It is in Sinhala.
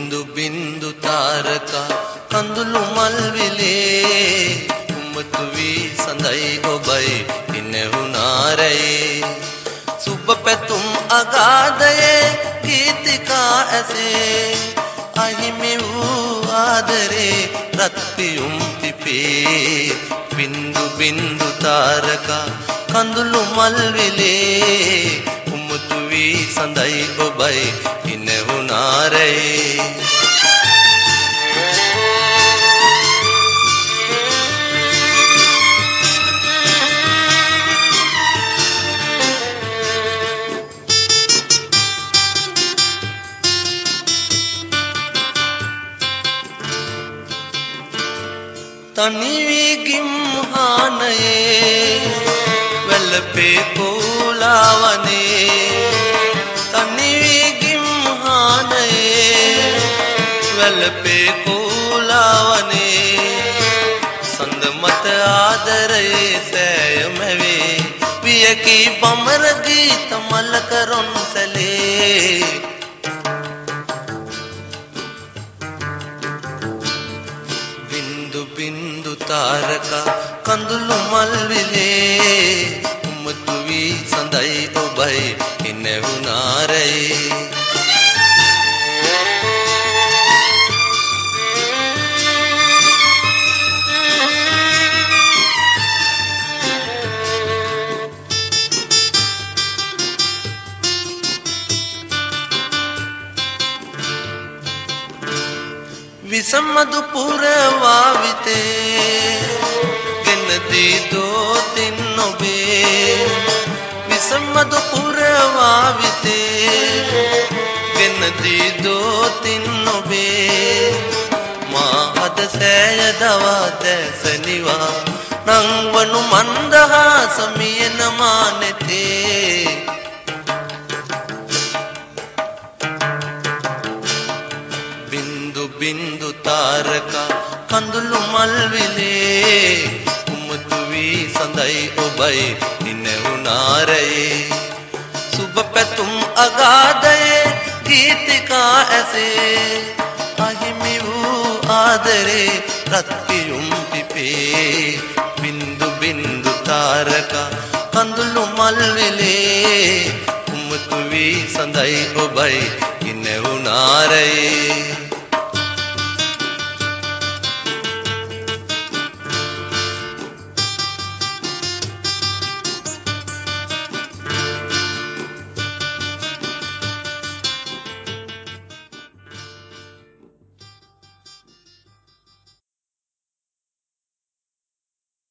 బిందు బిందు తారక కందులు మల్విలే කුමතුවී සඳයි ඔබයි ඉන්නවුනාරයේ සුබ පැතුම් අගාදයේ ගීතිකා ඇසේ අහිමි වූ ආදරේ රත්පියුම් තිපේ බින්දු බින්දු තාරකා කඳුළු මල්විලේ විලේ උම්මතු වී සඳයි ඔබයි ඉනහුනාරේ තනිවී ගිම්හානයේ වැළපේ වැළපේ කෝලාවනේ. සඳ මත ආදරයේ සෑයමවේ වියකී බමර ගීත මල කරොන් සැලේ. බින්දු තාරකා කඳුළු මල් විලේ. උමතු වී සඳයි ඔබයි විසමදු පුරවාවිතේ. ගෙනදී දෝතින් ඔබේ විසමදු පුරවාවිතේ. ගෙනදී දෝතින් ඔබේ මා හද සෑය දවා දැසනිවා නංවනු මන්දහාස මියන මානෙතේ සඳයි ඔබයි නිනවුනාරයේ සුබ පැතුම් අගාධයේ ගීතිකා ඇසේ අහිමි වූ ආදරේ රත්පියුම් පිපේ බින්දු බින්දු තාරකා කඳුළු මල් විලේ උමතු වී සඳයි ඔබයි ඉනවුනාරයේ